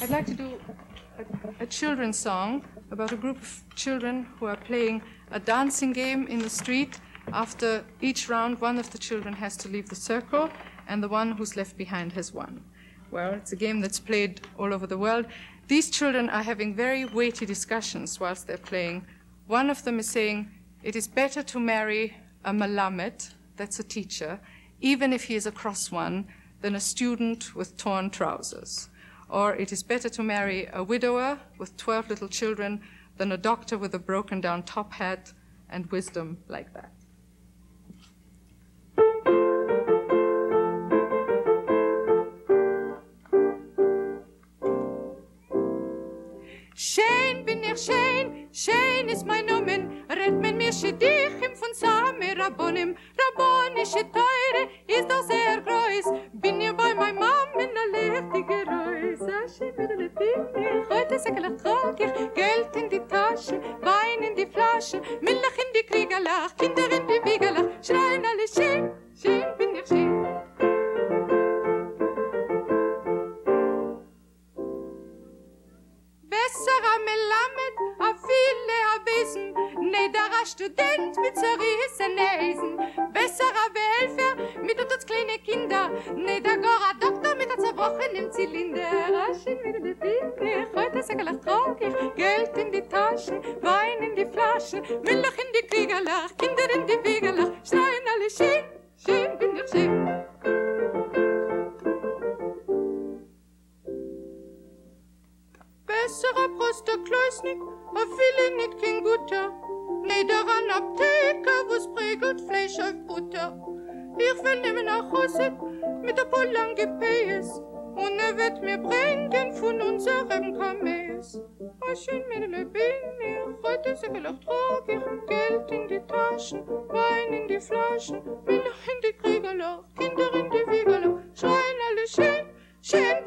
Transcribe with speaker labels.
Speaker 1: I'd like to do a, a children's song about a group of children who are playing a dancing game in the street. After each round, one of the children has to leave the circle, and the one who's left behind has won. Well, it's a game that's played all over the world. These children are having very weighty discussions whilst they're playing. One of them is saying, It is better to marry a malamet, that's a teacher, even if he is a cross one, than a student with torn trousers. Or it is better to marry a widower with 12 little children than a doctor with a broken down top hat and wisdom like that. Schein bin ich schein, schein ist mein Nomen, rett men mir Schidichim von Same Rabbonim, Rabbonische Teure ist doch sehr groß, bin ihr alles eigentlich kommt ich. Geld in die Tasche, Wein in die Flasche, Milch in die Kriegerlach, Kinder in die Wiegerlach, schreien alle schön, schön bin ich schön. Besser am Lammet, a viele a Wissen, ne der a Student mit zerrissen Nesen. Besser a Behelfer, mit a kleine Kinder, ne der gar a Doktor mit a zerbrochenem Zylinder. A schön wieder die Binde. Säckelach trag ich, Geld in die Taschen, Wein in die Flaschen, Milch in die Kriegerlach, Kinder in die Wiegerlach, schreien alle schön, schön bin ich schön. besserer Prostekleusnik, a viele nit kein guter. Nederan Apteker, wo's prägelt Fleisch auf Butter. Ich will nehmen nach Hause mit a paar lang und er wird mir bringen von unserem Kames. Aschen mit dem Bimmir, rote Säckel auf Trogir, Geld in die Taschen, Wein in die Flaschen, Männer in die Kriegerloch, Kinder in die Wiegerloch, schreien alle schön, schön.